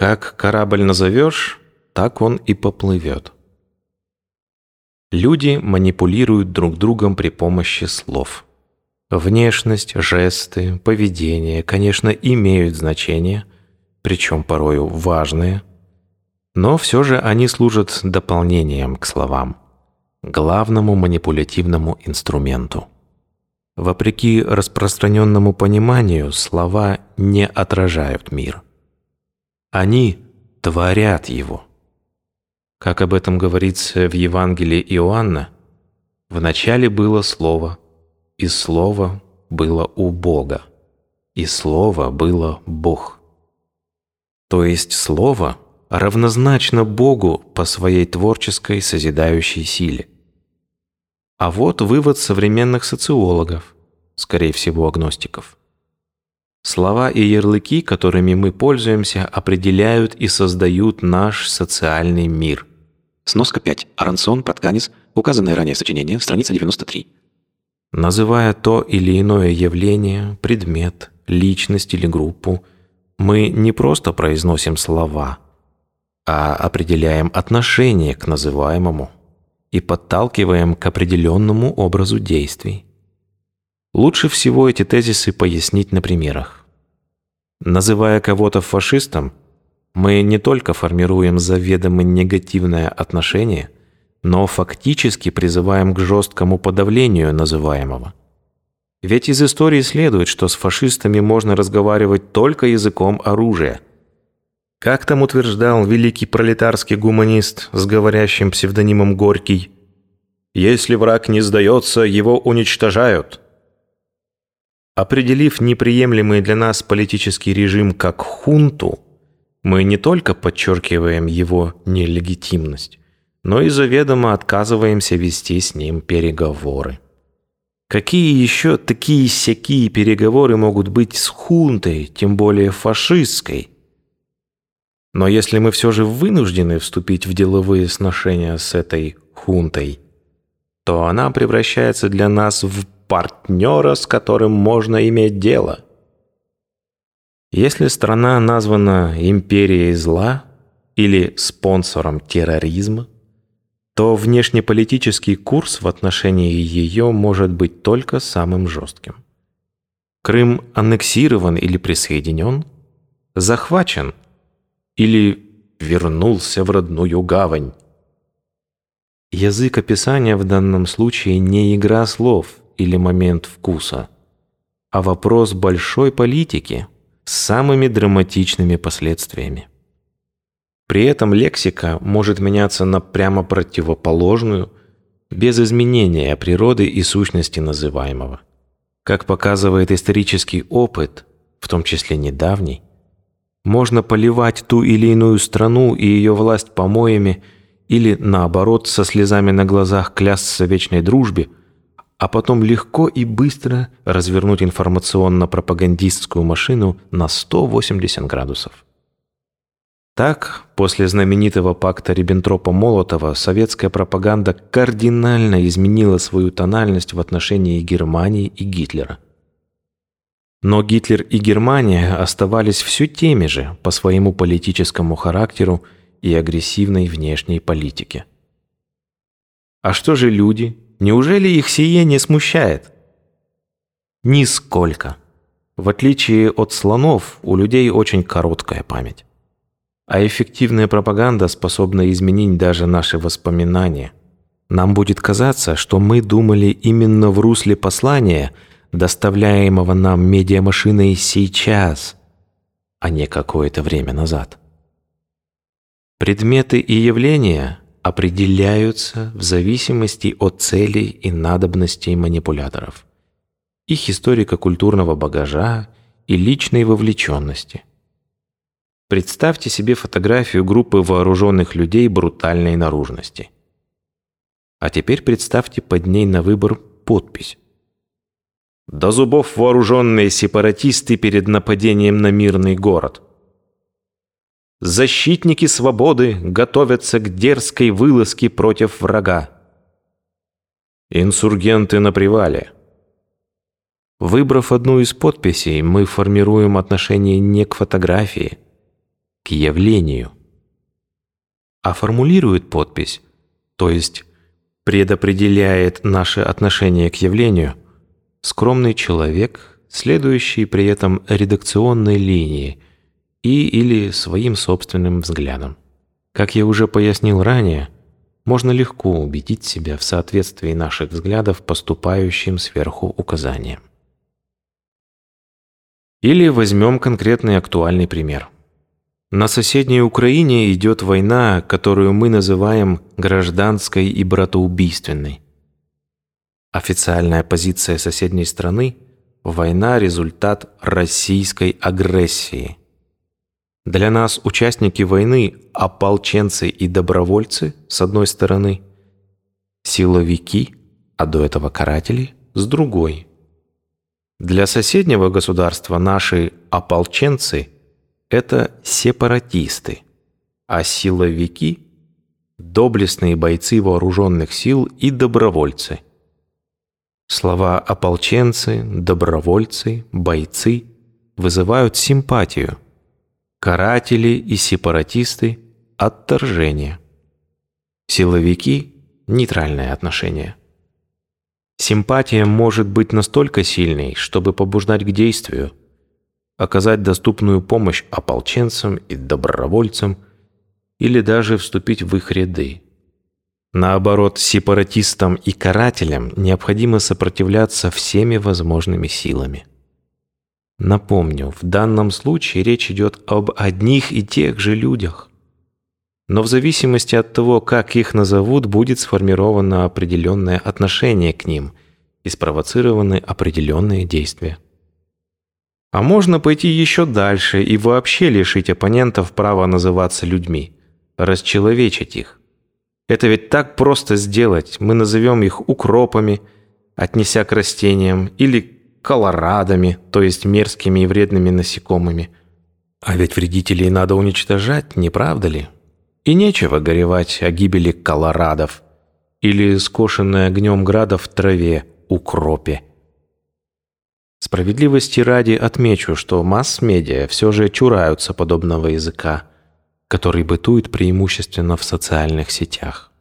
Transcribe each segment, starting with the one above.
Как корабль назовешь, так он и поплывет. Люди манипулируют друг другом при помощи слов. Внешность, жесты, поведение, конечно, имеют значение, причем порою важные, но все же они служат дополнением к словам, главному манипулятивному инструменту. Вопреки распространенному пониманию, слова не отражают мир. Они творят его. Как об этом говорится в Евангелии Иоанна, в начале было Слово, и Слово было у Бога, и Слово было Бог. То есть Слово равнозначно Богу по своей творческой созидающей силе. А вот вывод современных социологов, скорее всего агностиков. Слова и ярлыки, которыми мы пользуемся, определяют и создают наш социальный мир. Сноска 5. Арансон, Протканис. Указанное ранее сочинение, страница 93. Называя то или иное явление, предмет, личность или группу, мы не просто произносим слова, а определяем отношение к называемому и подталкиваем к определенному образу действий. Лучше всего эти тезисы пояснить на примерах. Называя кого-то фашистом, мы не только формируем заведомо негативное отношение, но фактически призываем к жесткому подавлению называемого. Ведь из истории следует, что с фашистами можно разговаривать только языком оружия. Как там утверждал великий пролетарский гуманист с говорящим псевдонимом Горький, «Если враг не сдается, его уничтожают». Определив неприемлемый для нас политический режим как хунту – мы не только подчеркиваем его нелегитимность, но и заведомо отказываемся вести с ним переговоры. Какие еще такие-сякие переговоры могут быть с хунтой, тем более фашистской? Но если мы все же вынуждены вступить в деловые сношения с этой хунтой, то она превращается для нас в партнера, с которым можно иметь дело – если страна названа империей зла или спонсором терроризма, то внешнеполитический курс в отношении ее может быть только самым жестким. Крым аннексирован или присоединен, захвачен или вернулся в родную гавань. Язык описания в данном случае не игра слов или момент вкуса, а вопрос большой политики – с самыми драматичными последствиями. При этом лексика может меняться на прямо противоположную, без изменения природы и сущности называемого. Как показывает исторический опыт, в том числе недавний, можно поливать ту или иную страну и ее власть помоями или, наоборот, со слезами на глазах клясться вечной дружбе – а потом легко и быстро развернуть информационно-пропагандистскую машину на 180 градусов. Так, после знаменитого пакта Риббентропа-Молотова советская пропаганда кардинально изменила свою тональность в отношении Германии и Гитлера. Но Гитлер и Германия оставались все теми же по своему политическому характеру и агрессивной внешней политике. А что же люди, Неужели их сие не смущает? Нисколько. В отличие от слонов, у людей очень короткая память. А эффективная пропаганда способна изменить даже наши воспоминания. Нам будет казаться, что мы думали именно в русле послания, доставляемого нам медиамашиной сейчас, а не какое-то время назад. Предметы и явления определяются в зависимости от целей и надобностей манипуляторов, их историко-культурного багажа и личной вовлеченности. Представьте себе фотографию группы вооруженных людей брутальной наружности. А теперь представьте под ней на выбор подпись. До зубов вооруженные сепаратисты перед нападением на мирный город – Защитники свободы готовятся к дерзкой вылазке против врага. Инсургенты на привале. Выбрав одну из подписей, мы формируем отношение не к фотографии, к явлению. А формулирует подпись, то есть предопределяет наше отношение к явлению, скромный человек, следующий при этом редакционной линии и или своим собственным взглядом. Как я уже пояснил ранее, можно легко убедить себя в соответствии наших взглядов поступающим сверху указаниям. Или возьмем конкретный актуальный пример. На соседней Украине идет война, которую мы называем гражданской и братоубийственной. Официальная позиция соседней страны – война – результат российской агрессии. Для нас участники войны – ополченцы и добровольцы, с одной стороны, силовики, а до этого каратели, с другой. Для соседнего государства наши ополченцы – это сепаратисты, а силовики – доблестные бойцы вооруженных сил и добровольцы. Слова «ополченцы», «добровольцы», «бойцы» вызывают симпатию – каратели и сепаратисты – отторжение. Силовики – нейтральное отношение. Симпатия может быть настолько сильной, чтобы побуждать к действию, оказать доступную помощь ополченцам и добровольцам или даже вступить в их ряды. Наоборот, сепаратистам и карателям необходимо сопротивляться всеми возможными силами. Напомню, в данном случае речь идет об одних и тех же людях. Но в зависимости от того, как их назовут, будет сформировано определенное отношение к ним и спровоцированы определенные действия. А можно пойти еще дальше и вообще лишить оппонентов права называться людьми, расчеловечить их. Это ведь так просто сделать. Мы назовем их укропами, отнеся к растениям, или колорадами, то есть мерзкими и вредными насекомыми. А ведь вредителей надо уничтожать, не правда ли? И нечего горевать о гибели колорадов или скошенной огнем града в траве, укропе. Справедливости ради отмечу, что масс-медиа все же чураются подобного языка, который бытует преимущественно в социальных сетях.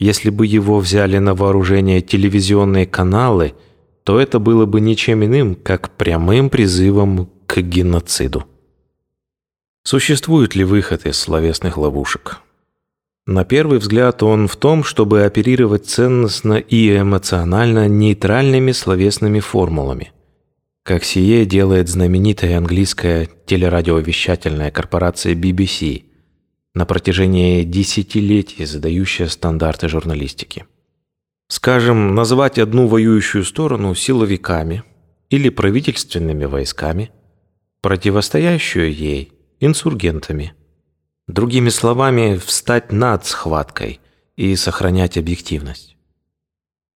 Если бы его взяли на вооружение телевизионные каналы – то это было бы ничем иным, как прямым призывом к геноциду. Существует ли выход из словесных ловушек? На первый взгляд он в том, чтобы оперировать ценностно и эмоционально нейтральными словесными формулами, как сие делает знаменитая английская телерадиовещательная корпорация BBC на протяжении десятилетий задающая стандарты журналистики. Скажем, назвать одну воюющую сторону силовиками или правительственными войсками, противостоящую ей инсургентами. Другими словами, встать над схваткой и сохранять объективность.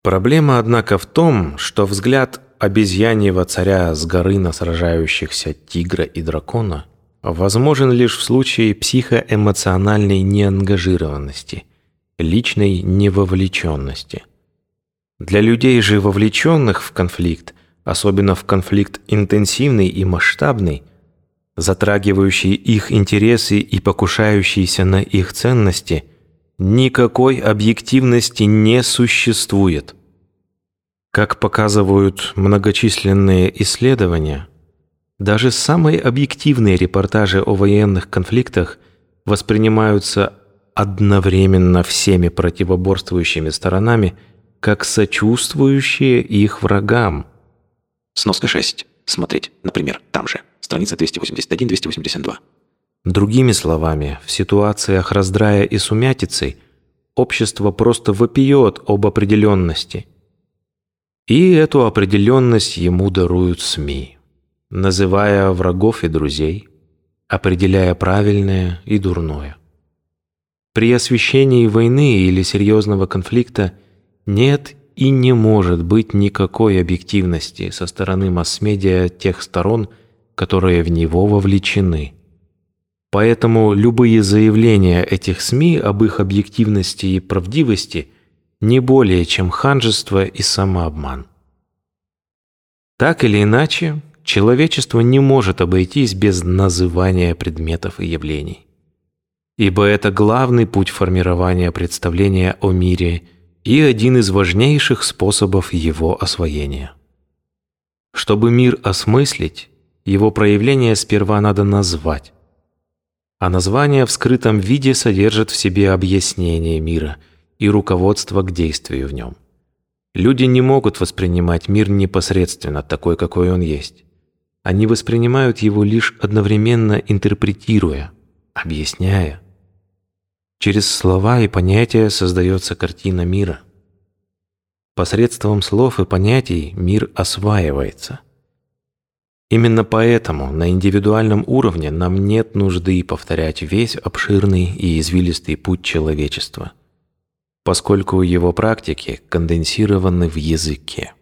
Проблема, однако, в том, что взгляд обезьяньего царя с горы на сражающихся тигра и дракона возможен лишь в случае психоэмоциональной неангажированности, личной невовлеченности – для людей же, вовлеченных в конфликт, особенно в конфликт интенсивный и масштабный, затрагивающий их интересы и покушающийся на их ценности, никакой объективности не существует. Как показывают многочисленные исследования, даже самые объективные репортажи о военных конфликтах воспринимаются одновременно всеми противоборствующими сторонами – как сочувствующие их врагам. Сноска 6. Смотреть, например, там же. Страница 281-282. Другими словами, в ситуациях раздрая и сумятицы общество просто вопиет об определенности. И эту определенность ему даруют СМИ, называя врагов и друзей, определяя правильное и дурное. При освещении войны или серьезного конфликта – нет и не может быть никакой объективности со стороны масс-медиа тех сторон, которые в него вовлечены. Поэтому любые заявления этих СМИ об их объективности и правдивости не более чем ханжество и самообман. Так или иначе, человечество не может обойтись без называния предметов и явлений. Ибо это главный путь формирования представления о мире и один из важнейших способов его освоения. Чтобы мир осмыслить, его проявление сперва надо назвать. А название в скрытом виде содержит в себе объяснение мира и руководство к действию в нем. Люди не могут воспринимать мир непосредственно такой, какой он есть. Они воспринимают его лишь одновременно интерпретируя, объясняя. Через слова и понятия создается картина мира. Посредством слов и понятий мир осваивается. Именно поэтому на индивидуальном уровне нам нет нужды повторять весь обширный и извилистый путь человечества – поскольку его практики конденсированы в языке.